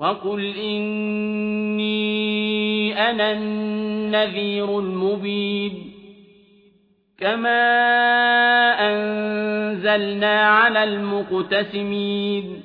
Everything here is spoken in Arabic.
وقل إني أنا النذير المبين كما أنزلنا على المقتسمين